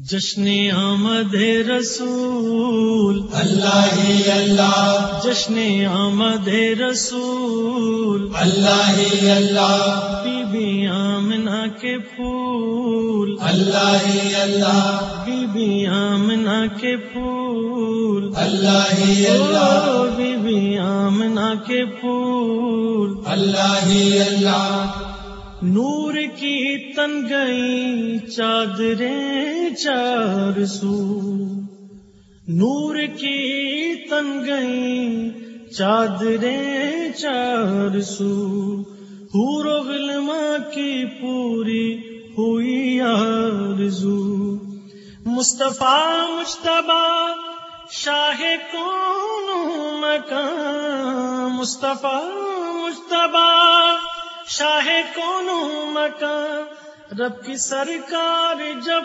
جشن آمد رسول اللہ ہی اللہ جشن آمد رسول اللہ ہی اللہ بی بی آمنہ کے پھول اللہ ہی اللہ بی بی آمنہ کے پھول اللہ ہی اللہ بی بی آمنہ کے پھول اللہ ہی اللہ نور کی تن گئی چادریں چار سو۔ نور کی تن گئی چادریں چار سو۔ حور و غلما کی پوری ہوئی آرزو۔ مصطفیٰ مشتبہ شاہ کون مکان۔ مصطفیٰ مشتبہ شاہ کون مکان رب کی سرکار جب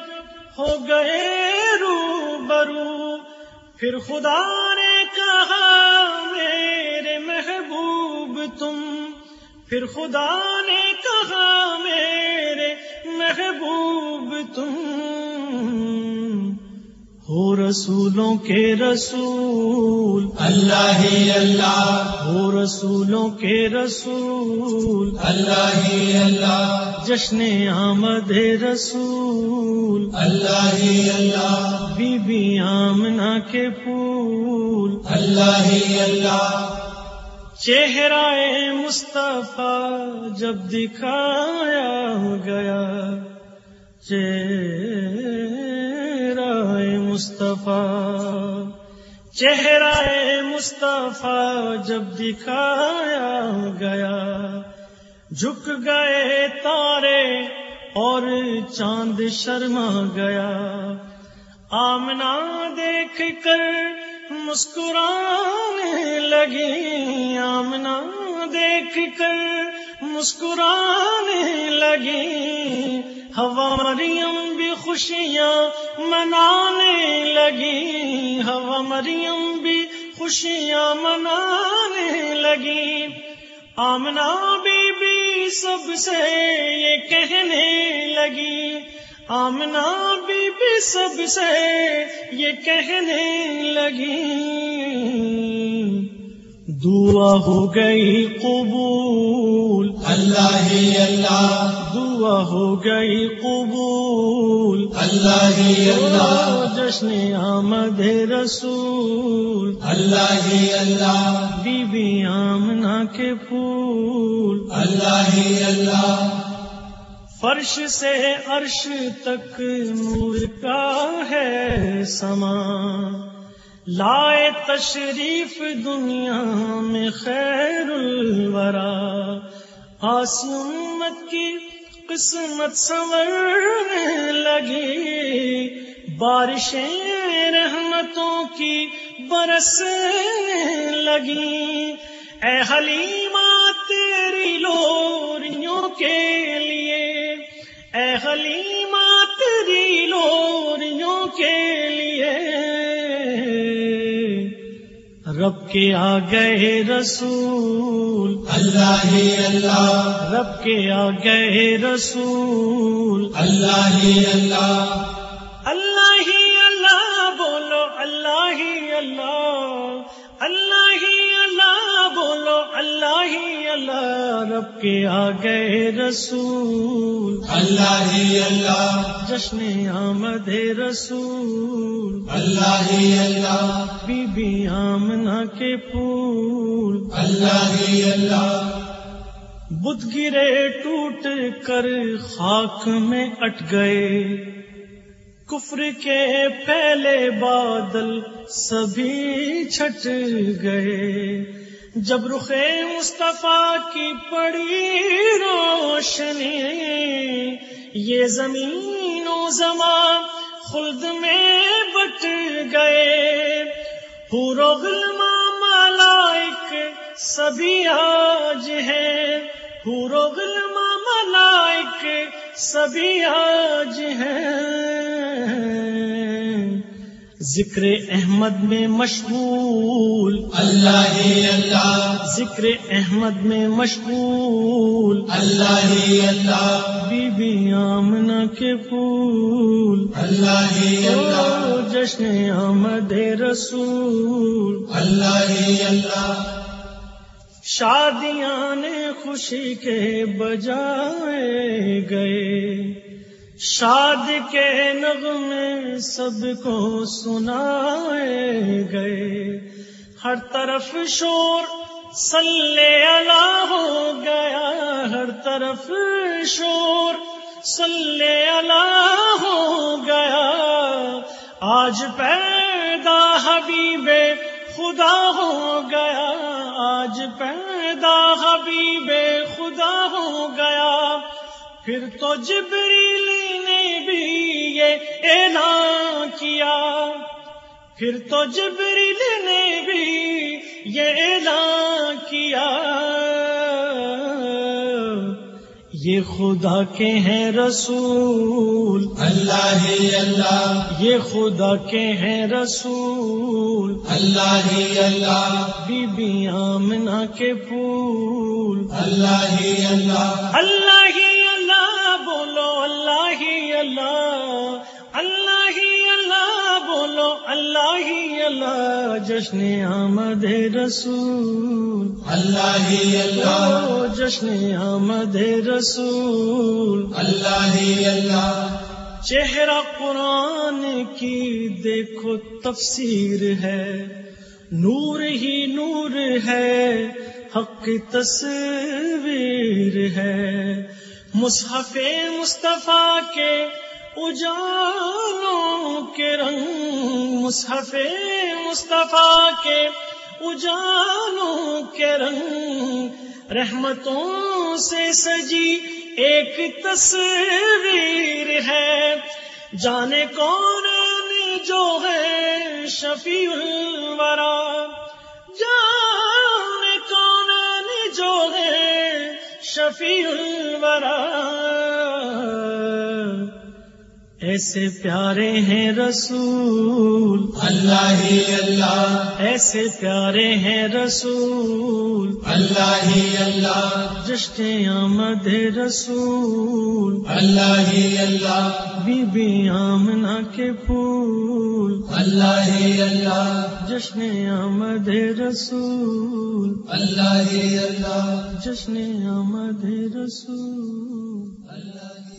ہو گئے رو برو پھر خدا نے کہا، میرے محبوب تم۔ پھر خدا نے کہا، میرے محبوب تم۔ رسولوں کے رسول اللہ ہی اللہ ہو رسولوں کے رسول اللہ ہی اللہ جشن آمد رسول اللہ ہی اللہ بی بی آمنہ کے پھول اللہ ہی اللہ چہرہ مصطفیٰ جب دکھایا گیا چہرہ مصطفیٰ۔ چہرہ مصطفیٰ جب دکھایا گیا۔ جھک گئے تارے اور چاند شرما گیا۔ آمنا دیکھ کر مسکرانے لگی۔ آمنا دیکھ کر مسکرانے لگی۔ ہوا مریم خوشیاں منانے لگی۔ ہوا مریم بھی خوشیاں منانے لگی۔ آمنا بی بی سب سے یہ کہنے لگی۔ آمنا بی بی سب سے یہ کہنے لگی۔ دعا ہو گئی قبول۔ اللہ ہی اللہ۔ ہو گئی قبول۔ اللہ ہی اللہ۔ جشن آمد رسول۔ اللہ ہی اللہ۔ بی بی آمنہ کے پھول۔ اللہ ہی اللہ۔ فرش سے عرش تک نور کا ہے سما۔ لائے تشریف دنیا میں خیر الورا۔ آسی امت کی قسمت سنورنے لگی۔ بارشیں رحمتوں کی برسنے لگی۔ اے حلیمہ، تیری لوریوں کے لیے۔ اے حلیمہ کے آ گئے رسول۔ اللہ ہی اللہ۔ رب کے آ گئے رسول۔ اللہ ہی اللہ۔ اللہ ہی اللہ بولو اللہ ہی اللہ۔ اللہ ہی اللہ رب کے آ گئے رسول۔ اللہ ہی اللہ۔ جشن آمد رسول۔ اللہ ہی اللہ۔ بی بی آمنہ کے پھول۔ اللہ ہی اللہ۔ بدھ گرے ٹوٹ کر خاک میں اٹ گئے۔ کفر کے پہلے بادل سبھی چھٹ گئے۔ جب رخے مصطفیٰ کی پڑی روشنی، یہ زمین و زمان خلد میں بٹ گئے۔ پورو غلما ملائک سبھی آج ہیں۔ پورو غلما ملائک سبھی آج ہیں۔ ذکر احمد میں مشغول اللہ ہی اللہ ذکر احمد میں مشغول اللہ ہی اللہ بی بی آمنہ کے پھول اللہ ہی اللہ جشن آمد رسول اللہ ہی اللہ شادیاں نے خوشی کے بجائے گئے شاد کے نغمے سب کو سنائے گئے۔ ہر طرف شور سلے اللہ ہو گیا۔ ہر طرف شور سلے اللہ ہو گیا۔ آج پیدا حبیب خدا ہو گیا۔ آج پیدا حبیب خدا ہو گیا۔ پھر تو جبریل نے بھی یہ اعلان کیا۔ پھر تو جبریل نے بھی یہ اعلان کیا۔ یہ خدا کے ہیں رسول۔ اللہ ہی اللہ۔ یہ خدا کے ہیں رسول۔ اللہ ہی اللہ۔ بی بی آمنہ کے پھول۔ اللہ ہی اللہ۔ اللہ ہی اللہ ہی اللہ اللہ ہی اللہ بولو اللہ ہی اللہ جشن آمد رسول۔ اللہ ہی اللہ۔ جشن آمد رسول۔ اللہ ہی اللہ۔ چہرہ قرآن کی دیکھو تفسیر ہے نور ہی نور ہے حق تصویر ہے۔ مصحف مصطفیٰ کے اجالوں کے رنگ، مصحف مصطفیٰ کے اجالوں کے رنگ۔ رحمتوں سے سجی ایک تصویر ہے۔ جانے کون جو ہے شفیع الورا۔ شفیع المرا ایسے پیارے ہیں رسول۔ اللہ ہی اللہ۔ ایسے پیارے ہیں رسول۔ اللہ ہی اللہ۔ جشن آمد رسول۔ اللہ ہی اللہ۔ بی بی آمنہ کے پھول۔ اللہ ہی اللہ۔ جشن آمد رسول۔ اللہ ہی اللہ۔ جشن آمد رسول۔ اللہ